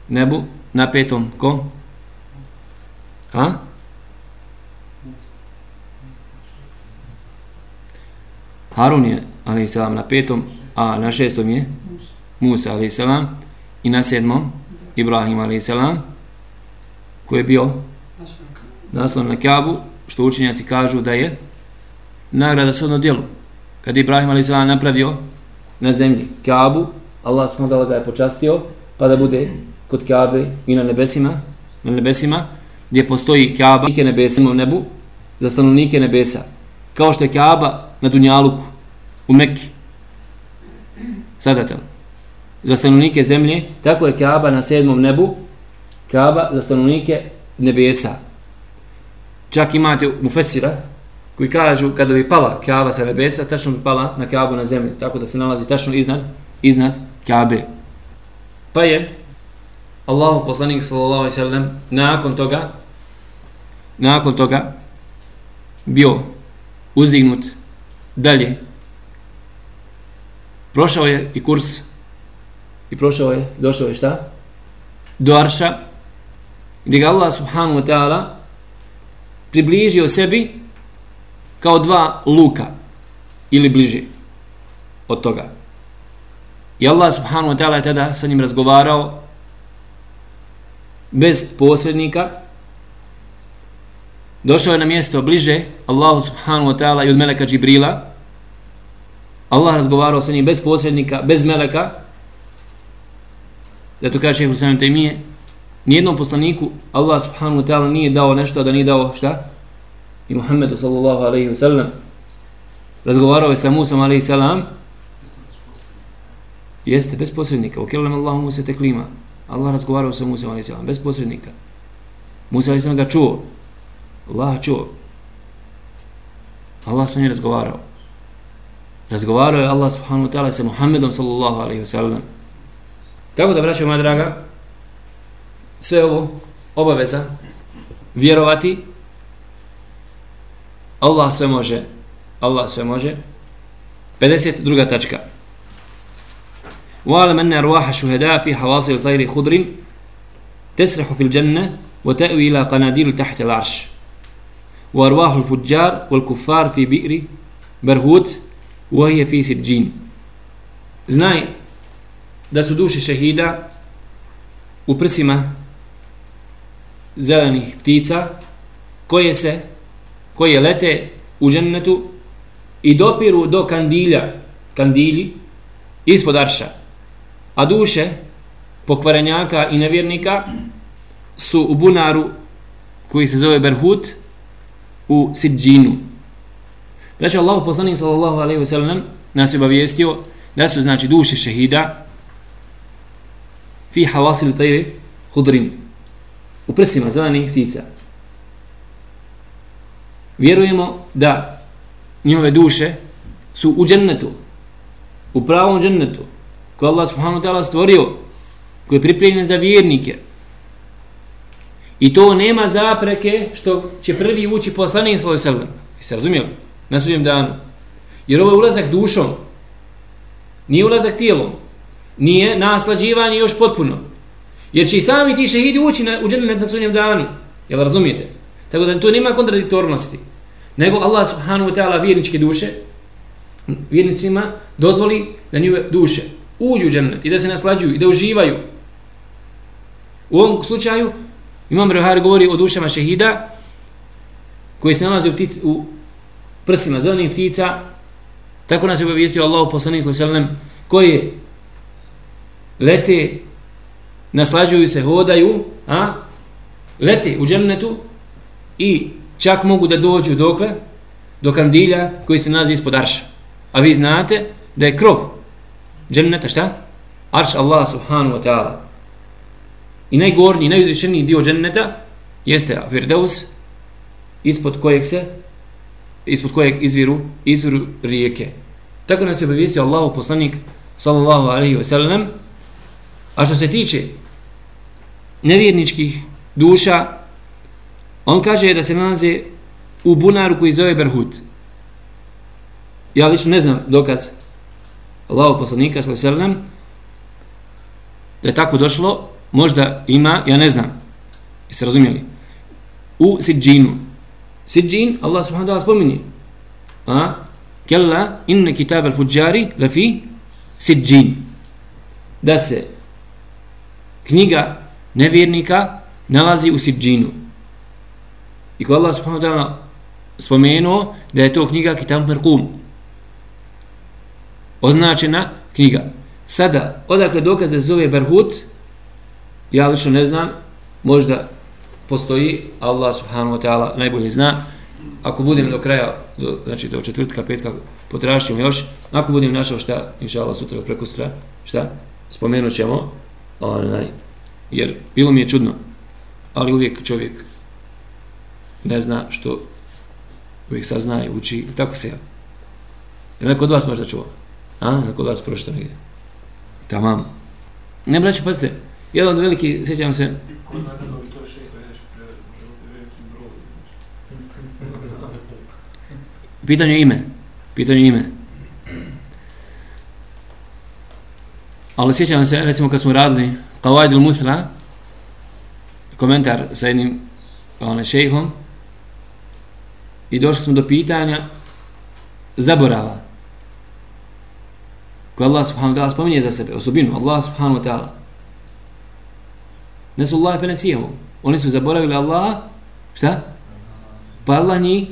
nebu, na petom ko? Ha? Harun je, ali selam, na petom, a na šestom je Musa, ali selam, i na sedmom Ibrahim, ali selam, koji je bio naslon na Kjabu, što učenjaci kažu da je nagrada sodno djelo. Kad Ibrahim, a.s. selam, napravio na zemlji Kaabu, Allah smo ga je počastio, pa da bude kod Kaabe i na nebesima, na nebesima, gdje postoji Kaaba, nike nebesa u nebu, za stanovnike nebesa, kao što je Kaaba na Dunjaluku, u Mekki. Sadatel. Za stanovnike zemlje, tako je Kaaba na sedmom nebu, Kaaba za stanovnike nebesa. Čak imate u Fesira, koji kažu kada bi pala Kaaba sa nebesa, tačno bi pala na Kaabu na zemlji, tako da se nalazi tačno iznad, iznad Kaabe. Pa je Allahu poslanik sallallahu alejhi ve sellem nakon toga nakon toga bio uzdignut dalje. Prošao je i kurs i prošao je, došao je šta? do Arša, gdje ga Allah subhanahu wa ta'ala približio sebi kao dva luka ili bliže od toga. I Allah subhanahu wa ta'ala je tada sa njim razgovarao bez posrednika. Došao je na mjesto bliže Allahu subhanahu wa ta'ala i od meleka Džibrila. Allah razgovarao sa njim bez posrednika, bez meleka. Zato kaže šehr Husayn Taymiye, nijednom poslaniku Allah subhanahu wa ta'ala nije dao nešto da nije dao šta? I Muhammedu sallallahu alaihi wa sallam razgovarao je sa Musa alaihi salam jeste bez posrednika u Allahu Musa teklima Allah razgovarao sa Musa alaihi salam bez posrednika Musa alaihi salam ga čuo Allah čuo Allah sa njim razgovarao razgovarao je Allah subhanahu wa ta'ala sa Muhammedom sallallahu alaihi wa sallam tako da braćo moja draga sve ovo obaveza vjerovati Allah sve može Allah sve može 52. tačka وعلم أن أرواح الشهداء في حواصل طير خضر تسرح في الجنة وتأوي إلى قناديل تحت العرش وأرواح الفجار والكفار في بئر برهوت وهي في سجين Znaj da su duše šehida u prsima zelenih ptica koje se koje lete u džennetu i dopiru do kandilja kandilji ispod arša a duše pokvarenjaka i nevjernika su u bunaru koji se zove Berhut u Sidžinu. Znači Allah poslanik sallallahu alaihi wa sallam nas je obavijestio da su znači duše šehida fi havasil tajri hudrin u prsima zelenih ptica. Vjerujemo da njove duše su u džennetu, u pravom džennetu, koje Allah subhanahu wa ta'ala stvorio, koje je pripremljen za vjernike. I to nema zapreke što će prvi ući poslanik svoj sallam. I se razumijeli? Na sudnjem danu. Jer ovo je ulazak dušom. Nije ulazak tijelom. Nije naslađivanje još potpuno. Jer će i sami ti šehidi ući na, u džennet na sudnjem danu. Jel razumijete? Tako da tu nema kontradiktornosti. Nego Allah subhanahu wa ta'ala vjerničke duše vjernicima dozvoli da njove duše uđu u džennet i da se naslađuju i da uživaju. U ovom slučaju Imam Rehar govori o dušama šehida koji se nalaze u, ptic, u prsima zelenih ptica tako nas je obavijestio Allah poslanik sallam koji lete naslađuju se, hodaju a lete u džennetu i čak mogu da dođu dokle do kandilja koji se nalazi ispod arša a vi znate da je krov dženneta šta? Arš Allah subhanahu wa ta'ala. I najgornji, najuzvišeniji dio dženneta jeste Firdaus ispod kojeg se ispod kojeg izviru izviru rijeke. Tako nas je obavijestio Allahu poslanik sallallahu alaihi wa sallam. A što se tiče nevjerničkih duša, on kaže da se nalaze u bunaru koji zove Berhut. Ja lično ne znam dokaz Allahu poslanika sallallahu da je tako došlo, možda ima, ja ne znam. Jeste razumjeli? U Sidžinu. Sidžin, Allah subhanahu wa ta'ala spominje. A? Kella inne kitab al-fuđari lafi Sidžin. Da se knjiga nevjernika nalazi u Sidžinu. I ko Allah subhanahu wa ta'ala spomenuo da je to knjiga Kitab Merkum označena knjiga. Sada, odakle dokaze zove Berhut, ja lično ne znam, možda postoji, Allah subhanahu wa ta'ala najbolje zna, ako budem do kraja, do, znači do četvrtka, petka, potražit još, ako budem našao šta, inša Allah, sutra preko sutra, šta, spomenut ćemo, onaj, jer bilo mi je čudno, ali uvijek čovjek ne zna što uvijek saznaje, uči, tako se ja. Je neko od vas možda čuo? A, kod vas prošlo negdje. Tamam. Ne braću, pazite, jedan od veliki, sjećam se... Pitanje ime. Pitanje ime. Ali sjećam se, recimo kad smo radili Qawaid al-Muthla, komentar sa jednim onaj šejhom i došli smo do pitanja zaborava koje Allah subhanahu wa ta'ala spominje za sebe, osobinu Allah subhanahu wa ta'ala. Nesu Allah fe nesijehu. Oni su zaboravili Allah, šta? Pa Allah njih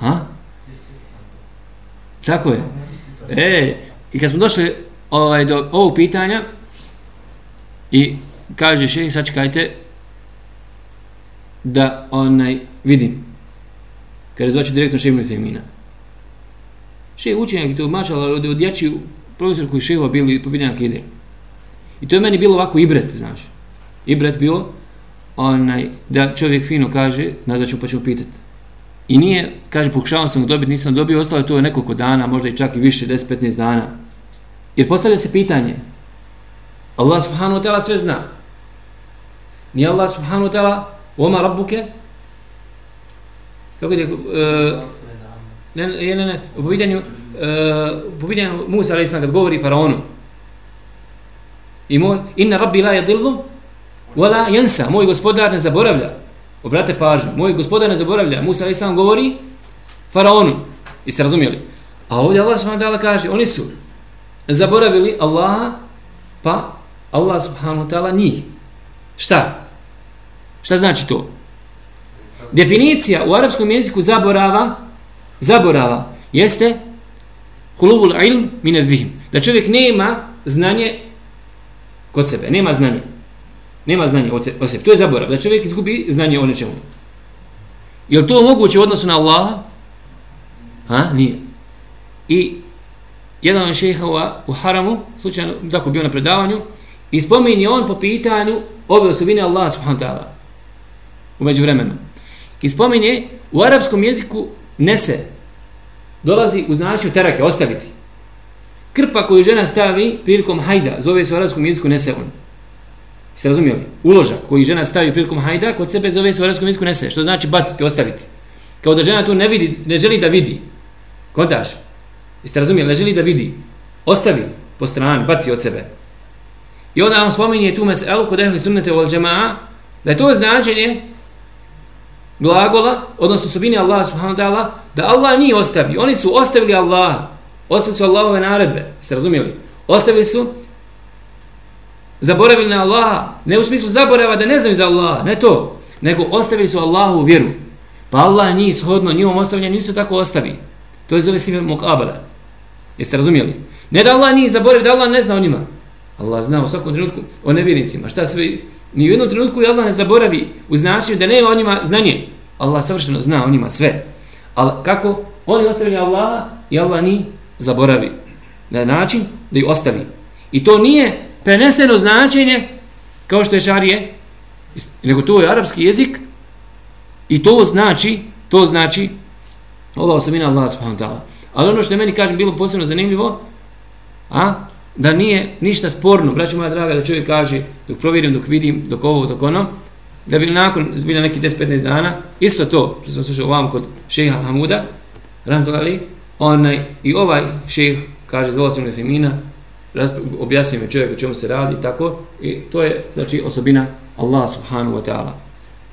Ha? Tako je. E, i kad smo došli ovaj, do ovog pitanja i kaže še, sad čekajte da onaj vidim. Kad je zvači direktno šeimnu femina. Še učenjak i to mačala od, od jači profesor koji šeho bili po pitanju ide. I to je meni bilo ovako ibret, znaš. Ibret bio onaj, da čovjek fino kaže, nazvaću pa ću pitati. I nije, kaže, pokušavam sam dobiti, nisam dobio, ostalo je to nekoliko dana, možda i čak i više, 10-15 dana. Jer postavlja se pitanje, Allah subhanahu wa ta'ala sve zna. Nije Allah subhanahu wa ta'ala, oma rabbuke? Kako je, uh, e, ne, ne, ne, ne, u pitanju, e, uh, u pitanju Musa, ali kad govori faraonu, i moj, inna rabbi la yadillu, wala yansa, moj gospodar ne zaboravlja. Obrate pažnju, moj gospodar ne zaboravlja, Musa ali sam govori faraonu. Jeste razumjeli? A ovdje Allah subhanahu wa ta'ala kaže, oni su zaboravili Allaha, pa Allah subhanahu wa ta'ala njih. Šta? Šta znači to? Definicija u arapskom jeziku zaborava, zaborava, jeste hulubul ilm mine vihim. Da čovjek nema znanje kod sebe, nema znanje. Nema znanja o sebi. To je zaborav. Da čovjek izgubi znanje o nečemu. Je to moguće u odnosu na Allaha? Ha? Nije. I jedan od šehova u Haramu, slučajno tako bio na predavanju, i spominje on po pitanju ove osobine Allaha subhanahu ta'ala. U vremenu. I spominje u arapskom jeziku nese dolazi u značenju terake, ostaviti. Krpa koju žena stavi prilikom hajda, zove se u arabskom jeziku nese on. Se razumijeli? Uložak koji žena stavi prilikom hajda, kod sebe zove se u arabskom jeziku nese. Što znači baciti, ostaviti. Kao da žena to ne vidi, ne želi da vidi. Kontaš? Jeste razumijeli? Ne želi da vidi. Ostavi po strani, baci od sebe. I onda on spominje tu meselu kod ehli sunnete vol džema'a, da je to značenje glagola, odnosno subini Allah subhanahu wa ta'ala, da Allah nije ostavi. Oni su ostavili Allaha. Ostavili su Allahove naredbe. ste razumijeli? Ostavili su zaboravili na Allaha, ne u smislu zaborava da ne znaju za Allaha, ne to, nego ostavili su Allahu vjeru. Pa Allah njih shodno, njihom ostavljanje nisu tako ostavi. To je zove sime mukabala. Jeste razumijeli? Ne da Allah njih zaboravi, da Allah ne zna o njima. Allah zna u svakom trenutku o nevjernicima. Šta sve, ni u jednom trenutku Allah ne zaboravi u značenju da nema o njima znanje. Allah savršeno zna o njima sve. Ali kako? Oni ostavili Allaha i Allah njih zaboravi. Na način da ju ostavi. I to nije preneseno značenje kao što je šarije, nego to je arapski jezik i to znači, to znači ova osobina Allah subhanahu wa ta'ala. Ali ono što je meni kažem bilo posebno zanimljivo, a, da nije ništa sporno, braću moja draga, da čovjek kaže, dok provjerim, dok vidim, dok ovo, dok ono, da bi nakon zbilja neki 10-15 dana, isto to, što sam slušao vam kod šeha Hamuda, rahmatullahi, onaj, i ovaj šejh, kaže, zvao sam Nefimina, objasnio mi čovjek o čemu se radi tako i to je znači osobina Allah subhanahu wa ta'ala.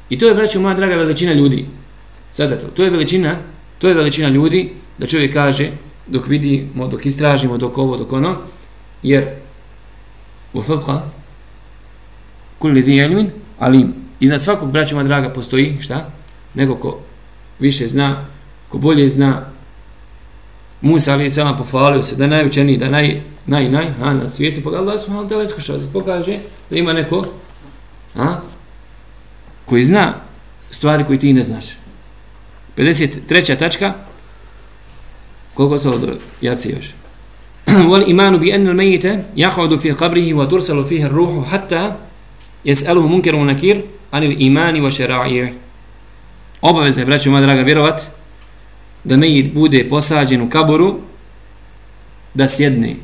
I to je braćo moja draga veličina ljudi. Sada to, to je veličina to je veličina ljudi da čovjek kaže dok vidimo, dok istražimo dok ovo, dok ono jer u fabha kulli dhi ilmin alim. Iznad svakog braćo moja draga postoji šta? neko ko više zna ko bolje zna Musa ali selam pohvalio se da je najučeniji, da je naj, naj, naj, a, na svijetu, pa Allah subhanahu wa ta'ala iskušao da pokaže da ima neko, a, koji zna stvari koje ti ne znaš. 53. tačka, koliko se do jaci još? Vol imanu bi enel mejite, jahudu fi qabrihi wa tursalu fihi ruhu hatta jes'aluhu munkeru nakir anil imani wa šera'ije. Obavezno je, braću moja draga, vjerovat da mejit bude posađen u kaboru da sjedne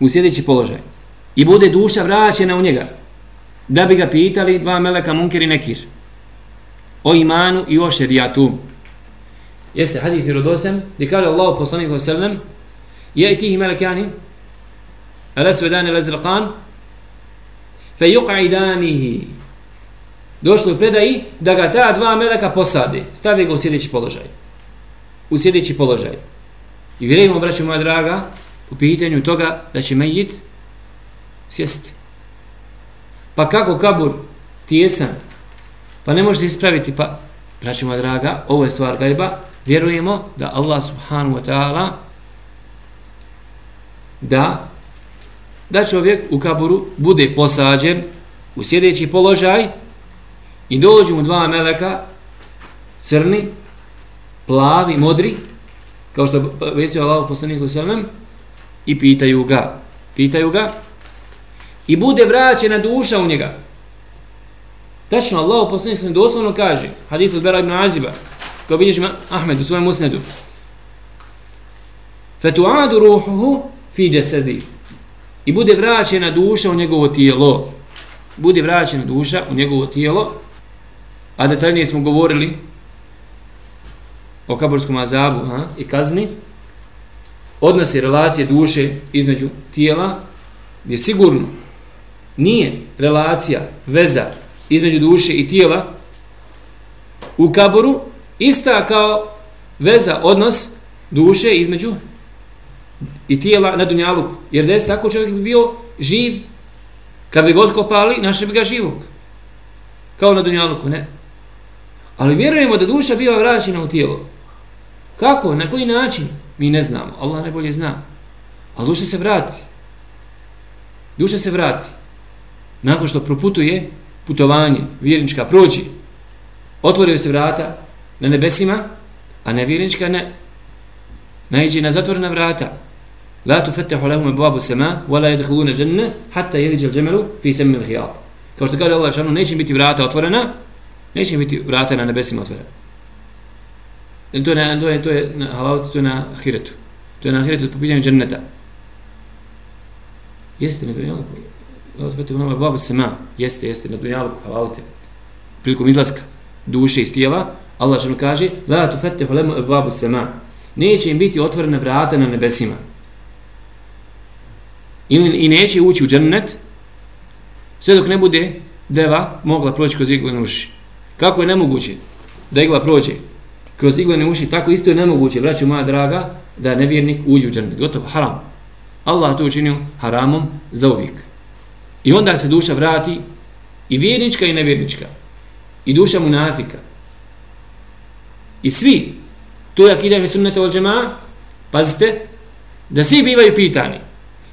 u sjedeći položaj i bude duša vraćena u njega da bi ga pitali dva meleka munkir i nekir o imanu i o šerijatu jeste hadith i rodosem gdje kaže Allah poslanih sallam je i tih melekani ala svedani lezrqan fe yuq'idanihi. Došlo u predaji da ga ta dva meleka posade, stave ga u sjedeći položaj. U sljedeći položaj. I vjerujemo, braću moja draga, u pitanju toga da će mejit sjesti. Pa kako kabur tijesan, pa ne možete ispraviti, pa, braću moja draga, ovo je stvar gajba, vjerujemo da Allah subhanahu wa ta'ala da da čovjek u kaburu bude posađen u sjedeći položaj i dođu mu dva meleka crni, plavi, modri kao što je vesio Allah poslanih sallam i pitaju ga pitaju ga i bude vraćena duša u njega. Tačno Allah poslanih sallam doslovno kaže hadith od Bera ibn Aziba kao bilježi Ahmed u svojem musnedu. Fetuadu ruhuhu fi jasadi. I bude vraćena duša u njegovo tijelo. Bude vraćena duša u njegovo tijelo. A detaljnije smo govorili o kaburskom azabu ha, i kazni odnosi relacije duše između tijela gdje sigurno nije relacija, veza između duše i tijela u kaburu ista kao veza, odnos duše između i tijela na dunjaluku. Jer da je tako čovjek bi bio živ, kad bi ga odkopali, našli bi ga živog. Kao na dunjaluku, ne. Ali vjerujemo da duša biva vraćena u tijelo. Kako? Na koji način? Mi ne znamo. Allah najbolje zna. Ali duša se vrati. Duša se vrati. Nakon što proputuje putovanje, vjernička prođi, otvorio se vrata na nebesima, a nevjernička ne. Najđe na zatvorena vrata. La tu lahum babu sema, wa la yadkhuluna janna hatta yalija al-jamalu fi sammi al-khiyat. Kao što kaže Allah, neće biti vrata otvorena, neće biti vrata na nebesima otvorena. To je na, to je, to je na halalti, to je na ahiretu. To je na ahiretu po pitanju dženneta. Jeste na dunjalku. Allah fettehu lahum sema. Jeste, jeste na dunjalku, halalti. Prilikom izlaska duše iz tijela, Allah što kaže, la tu fettehu lahum babu sema. Neće im biti otvorena vrata na nebesima. I, i neće ući u džennet sve dok ne bude deva mogla proći kroz iglene uši. Kako je nemoguće da igla prođe kroz iglene uši, tako isto je nemoguće, braću moja draga, da nevjernik uđe u džennet. Gotovo, haram. Allah to učinio haramom za uvijek. I onda se duša vrati i vjernička i nevjernička. I duša munafika. I svi, to je akidaj sunnete od džema, pazite, da svi bivaju pitani.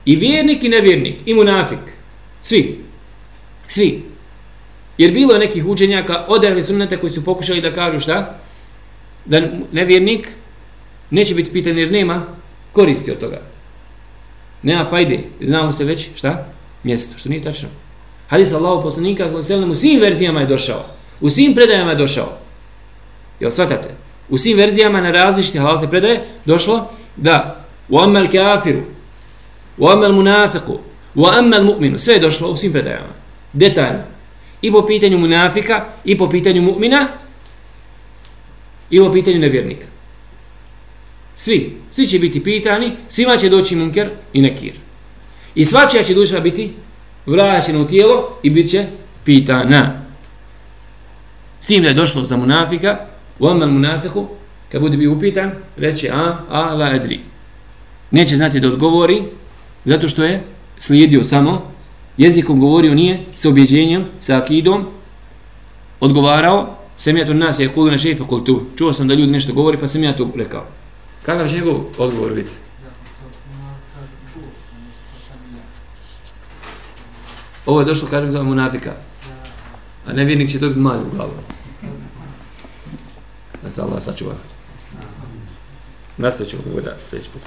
I vjernik i nevjernik, i munafik. Svi. Svi. Jer bilo je nekih učenjaka od ehli sunnete koji su pokušali da kažu šta? Da nevjernik neće biti pitan jer nema koristi od toga. Nema fajde. Znamo se već šta? Mjesto. Što nije tačno. Hadis Allahu poslanika u svim verzijama je došao. U svim predajama je došao. Jel shvatate? U svim verzijama na različite halalte predaje došlo da u amel kafiru wa amel munafiku, u wa mu'minu, sve je došlo u svim predajama detaljno i po pitanju munafika i po pitanju mu'mina i o pitanju nevjernika. Svi. Svi će biti pitani svima će doći munker i nekir. I svačija će duša biti vraćena u tijelo i bit će pitana. Svim da je došlo za munafika u amma al-munafiqu kad bude bio upitan reće a a la edri. neće znati da odgovori zato što je slijedio samo jezikom govorio nije sa objeđenjem, sa akidom odgovarao Semijatu nas je kudu na kultu. Čuo sam da ljudi nešto govori pa sam ja to rekao. Kakav će njegov odgovor biti? Ovo je došlo kažem za munafika. A nevjernik će dobiti biti u glavu. Da se Allah sačuva. Nastavit ćemo da sljedeći put.